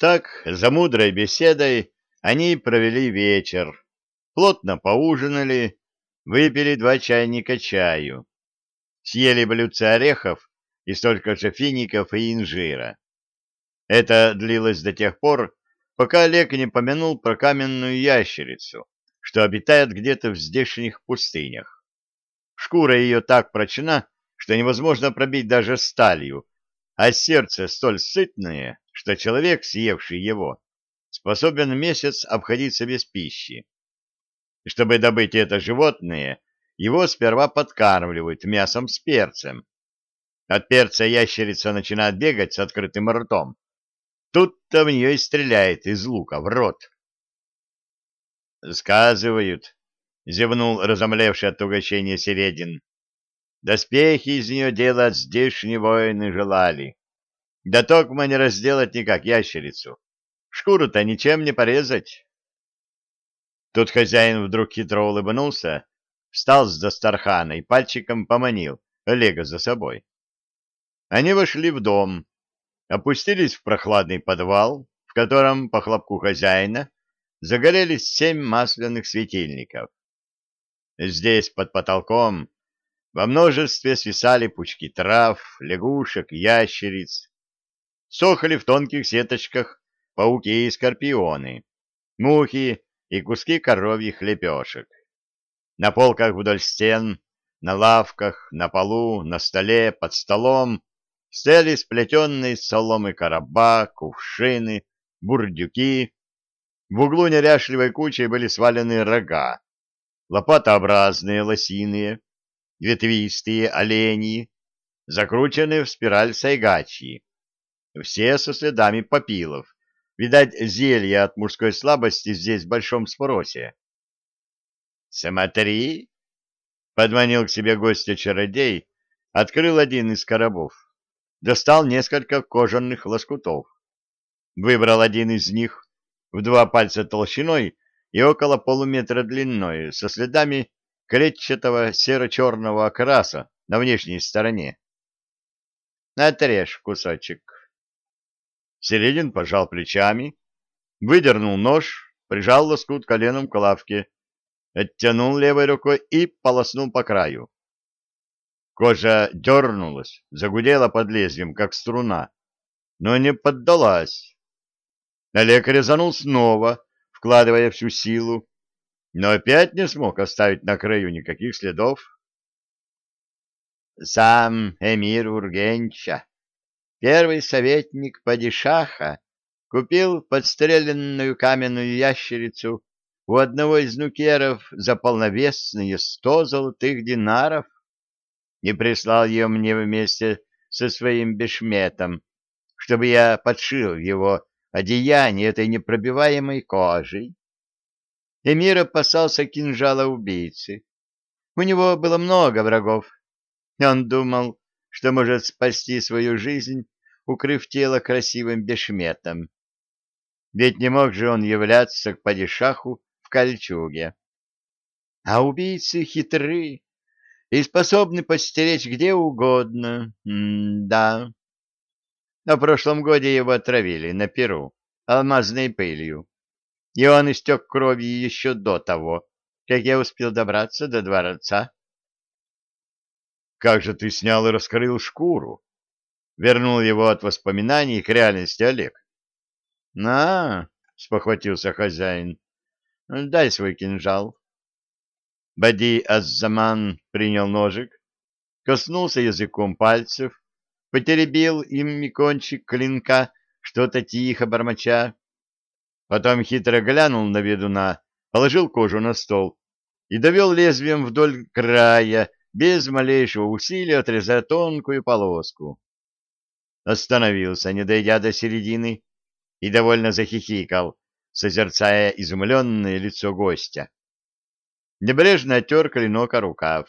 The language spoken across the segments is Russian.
Так, за мудрой беседой они провели вечер, плотно поужинали, выпили два чайника чаю, съели блюдце орехов и столько же фиников и инжира. Это длилось до тех пор, пока Олег не помянул про каменную ящерицу, что обитает где-то в здешних пустынях. Шкура ее так прочна, что невозможно пробить даже сталью, а сердце столь сытное, что человек, съевший его, способен месяц обходиться без пищи. Чтобы добыть это животное, его сперва подкармливают мясом с перцем. От перца ящерица начинает бегать с открытым ртом. Тут-то в нее и стреляет из лука в рот. «Сказывают», — зевнул разомлевший от угощения Середин, — «доспехи из нее делать здешние воины желали. Да токмо не разделать никак ящерицу. Шкуру-то ничем не порезать». Тут хозяин вдруг хитро улыбнулся, встал с Дастархана и пальчиком поманил Олега за собой. Они вошли в дом, опустились в прохладный подвал, в котором, по хлопку хозяина, загорелись семь масляных светильников. Здесь, под потолком, во множестве свисали пучки трав, лягушек, ящериц. Сохли в тонких сеточках пауки и скорпионы, мухи и куски коровьих лепешек. На полках вдоль стен, на лавках, на полу, на столе, под столом стояли сплетенные из соломы короба, кувшины, бурдюки. В углу неряшливой кучей были свалены рога, лопатообразные лосиные, ветвистые олени, закрученные в спираль сайгачьи, все со следами попилов, Видать, зелье от мужской слабости здесь в большом спросе. «Смотри!» — подманил к себе гостя чародей, открыл один из коробов, достал несколько кожаных лоскутов, выбрал один из них в два пальца толщиной и около полуметра длиной, со следами клетчатого серо-черного окраса на внешней стороне. «Отрежь кусочек». Середин пожал плечами, выдернул нож, прижал лоскут коленом к лавке, оттянул левой рукой и полоснул по краю. Кожа дернулась, загудела под лезвием, как струна, но не поддалась. Олег резанул снова, вкладывая всю силу, но опять не смог оставить на краю никаких следов. Сам эмир Ургенча Первый советник падишаха купил подстреленную каменную ящерицу у одного из нукеров за полновесные сто золотых динаров и прислал ее мне вместе со своим бешметом, чтобы я подшил его одеяние этой непробиваемой кожей. Эмир опасался кинжала убийцы. У него было много врагов, он думал, что может спасти свою жизнь, укрыв тело красивым бешметом. Ведь не мог же он являться к падишаху в кольчуге. А убийцы хитры и способны постеречь где угодно. М-да. На прошлом годе его отравили на Перу алмазной пылью, и он истек кровью еще до того, как я успел добраться до дворца. Как же ты снял и раскрыл шкуру? Вернул его от воспоминаний к реальности Олег. — На, — спохватился хозяин, — дай свой кинжал. Бади Аззаман принял ножик, коснулся языком пальцев, потеребил им кончик клинка, что-то тихо бормоча. Потом хитро глянул на ведуна, положил кожу на стол и довел лезвием вдоль края, без малейшего усилия отрезая тонкую полоску. Остановился, не дойдя до середины, и довольно захихикал, созерцая изумленное лицо гостя. Небрежно оттер клинок о рукав.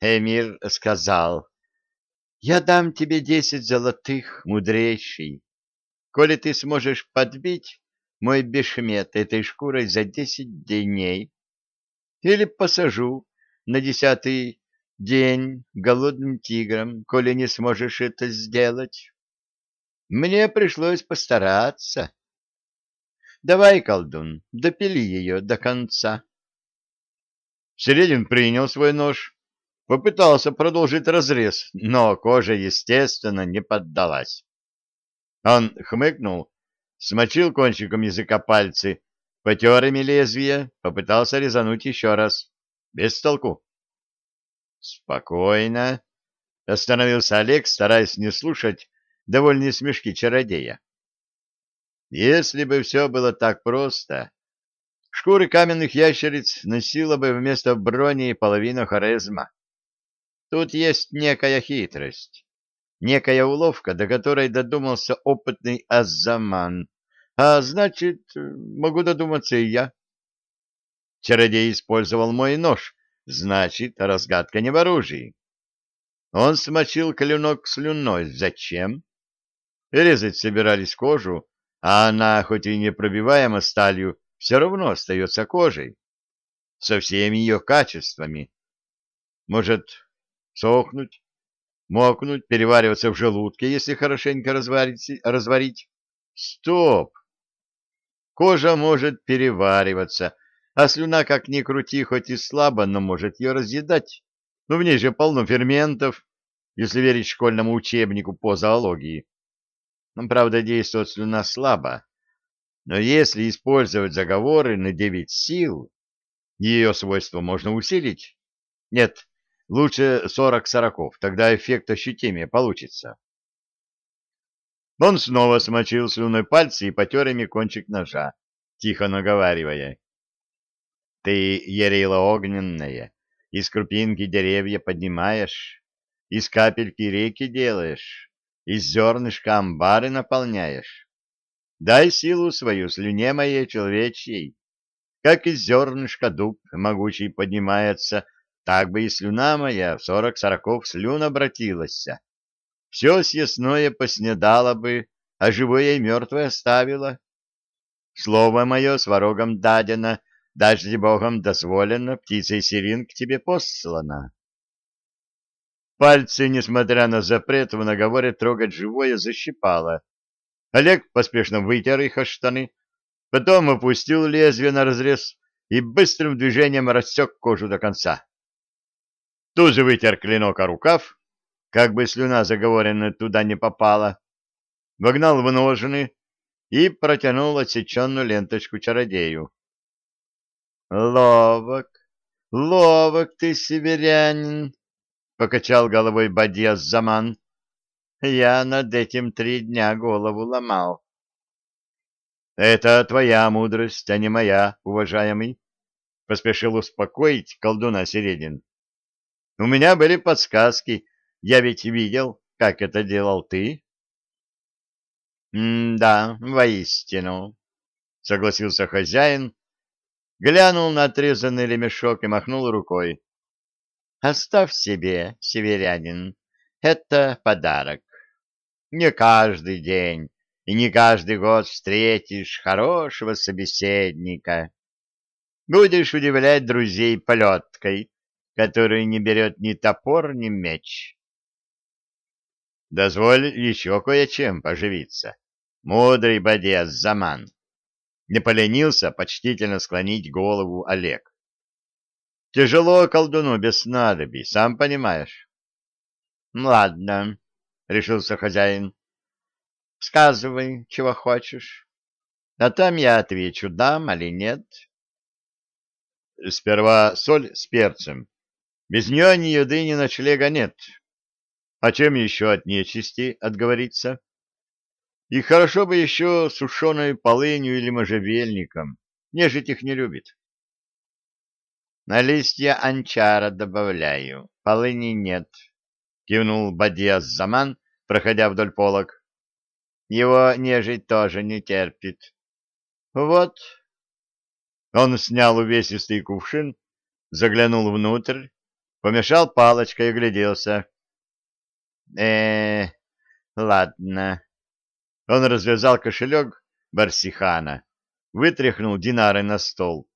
Эмир сказал, «Я дам тебе десять золотых, мудрейший, коли ты сможешь подбить мой бешмет этой шкурой за десять дней, или посажу на десятый день голодным тигром, коли не сможешь это сделать. Мне пришлось постараться. Давай, колдун, допили ее до конца. Середин принял свой нож, попытался продолжить разрез, но кожа, естественно, не поддалась. Он хмыкнул, смочил кончиком языка пальцы, потер ими лезвие, попытался резануть еще раз. Без толку. Спокойно. Остановился Олег, стараясь не слушать довольные смешки чародея. Если бы все было так просто, шкуры каменных ящериц носила бы вместо брони половину хорезма. Тут есть некая хитрость, некая уловка, до которой додумался опытный Аззаман, а значит, могу додуматься и я. Чародей использовал мой нож, значит, разгадка не в оружии. Он смочил клинок слюной. Зачем? Резать собирались кожу, а она, хоть и непробиваема сталью, все равно остается кожей, со всеми ее качествами. Может, сохнуть, мокнуть, перевариваться в желудке, если хорошенько разварить, разварить? Стоп! Кожа может перевариваться, а слюна, как ни крути, хоть и слабо, но может ее разъедать. Но в ней же полно ферментов, если верить школьному учебнику по зоологии. Ну, правда, действует слюна слабо. Но если использовать заговоры на девять сил, ее свойства можно усилить. Нет, лучше сорок сороков, тогда эффект ощутимее получится. Он снова смочил слюной пальцы и потер ими кончик ножа, тихо наговаривая. Ты, ярила огненная, из крупинки деревья поднимаешь, из капельки реки делаешь, из зернышка амбары наполняешь. Дай силу свою слюне моей человечьей. Как из зернышка дуб могучий поднимается, так бы и слюна моя в сорок сороков слюн обратилась. Все съестное поснедала бы, а живое и мертвое оставила. Слово мое с ворогом дадено, даже Богом дозволено, птицей сирин к тебе послана. Пальцы, несмотря на запрет в наговоре трогать живое, защипало. Олег поспешно вытер их о штаны, потом опустил лезвие на разрез и быстрым движением рассек кожу до конца. Тут же вытер клинок о рукав, как бы слюна заговоренная туда не попала, вогнал в ножны и протянул отсеченную ленточку чародею. — Ловок, ловок ты, северянин! — покачал головой Бадьяс Заман. — Я над этим три дня голову ломал. — Это твоя мудрость, а не моя, уважаемый, — поспешил успокоить колдуна Середин. — У меня были подсказки, я ведь видел, как это делал ты. — Да, воистину, — согласился хозяин, глянул на отрезанный ремешок и махнул рукой. Оставь себе, северянин, это подарок. Не каждый день и не каждый год встретишь хорошего собеседника. Будешь удивлять друзей полеткой, который не берет ни топор, ни меч. Дозволь еще кое-чем поживиться. Мудрый бодец Заман. Не поленился почтительно склонить голову Олег. Тяжело колдуну без снадобий, сам понимаешь. — Ладно, — решился хозяин. — Сказывай, чего хочешь. А там я отвечу, дам или нет. Сперва соль с перцем. Без нее ни еды, ни ночлега нет. А чем еще от нечисти отговориться? И хорошо бы еще сушеной полынью или можжевельником. Нежить их не любит. На листья анчара добавляю, полыни нет, — кивнул Бадьяс Заман, проходя вдоль полок. Его нежить тоже не терпит. Вот. Он снял увесистый кувшин, заглянул внутрь, помешал палочкой и огляделся. э ладно. Он развязал кошелек Барсихана, вытряхнул динары на стол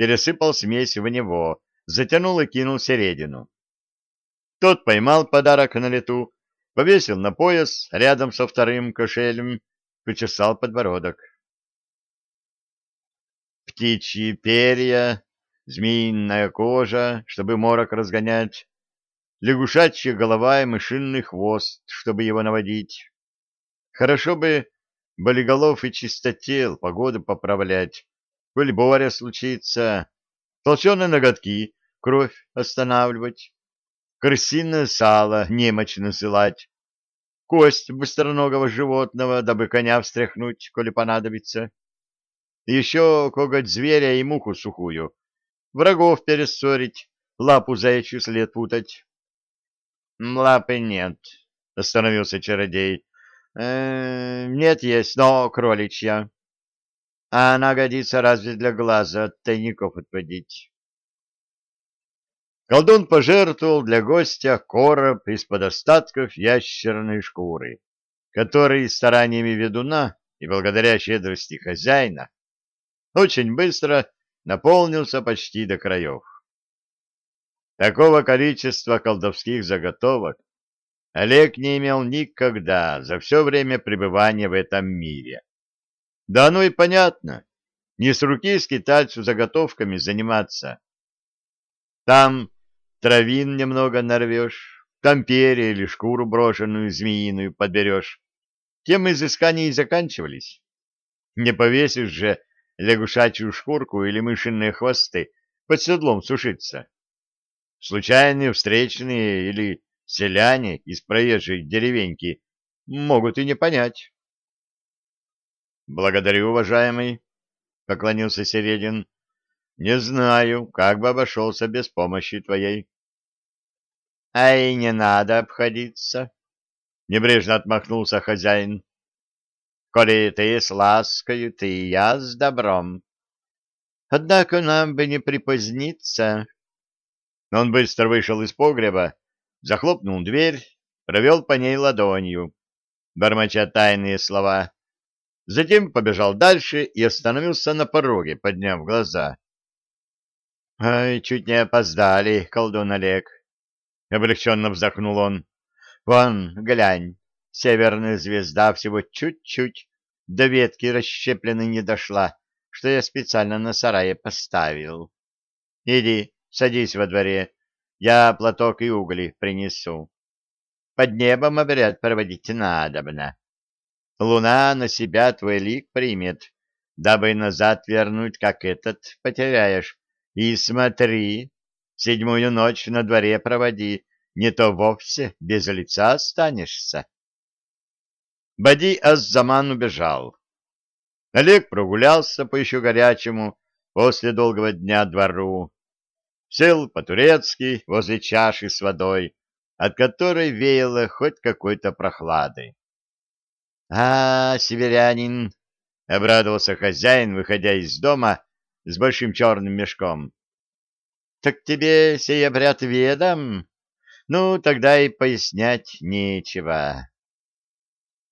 пересыпал смесь в него, затянул и кинул середину. Тот поймал подарок на лету, повесил на пояс рядом со вторым кошелем, почесал подбородок. Птичьи перья, змеиная кожа, чтобы морок разгонять, лягушачья голова и мышиный хвост, чтобы его наводить. Хорошо бы болиголов и чистотел погоду поправлять, коль боря случится, толченые ноготки, кровь останавливать, крысиное сало немочь насылать, кость быстроногого животного, дабы коня встряхнуть, коли понадобится, еще коготь зверя и муху сухую, врагов перессорить, лапу заячью след путать. — Лапы нет, — остановился чародей. Э, — Нет, есть, но кроличья. А она годится разве для глаза от тайников отводить. Колдун пожертвовал для гостя короб из-под остатков ящерной шкуры, который стараниями ведуна и благодаря щедрости хозяина очень быстро наполнился почти до краев. Такого количества колдовских заготовок Олег не имел никогда за все время пребывания в этом мире. Да оно и понятно, не с руки скитальцу заготовками заниматься. Там травин немного нарвешь, там перья или шкуру брошенную змеиную подберешь. Тем изыскания и заканчивались. Не повесишь же лягушачью шкурку или мышиные хвосты под седлом сушиться. Случайные встречные или селяне из проезжей деревеньки могут и не понять. «Благодарю, уважаемый», — поклонился Середин. Не знаю, как бы обошелся без помощи твоей. — А и не надо обходиться, — небрежно отмахнулся хозяин. — Коли ты с ласкою, ты и я с добром. Однако нам бы не припоздниться. Он быстро вышел из погреба, захлопнул дверь, провел по ней ладонью, бормоча тайные слова. Затем побежал дальше и остановился на пороге, подняв глаза. — Ай, чуть не опоздали, колдун Олег. Облегченно вздохнул он. — Вон, глянь, северная звезда всего чуть-чуть до ветки расщепленной не дошла, что я специально на сарае поставил. Иди, садись во дворе, я платок и угли принесу. Под небом обряд проводить надобно. Луна на себя твой лик примет, дабы назад вернуть, как этот потеряешь, и смотри, седьмую ночь на дворе проводи, не то вовсе без лица останешься. Бади Аззаман убежал. Олег прогулялся по еще горячему после долгого дня двору. Сел по-турецки возле чаши с водой, от которой веяло хоть какой-то прохладой. — А, северянин! — обрадовался хозяин, выходя из дома с большим черным мешком. — Так тебе сей обряд ведом? Ну, тогда и пояснять нечего.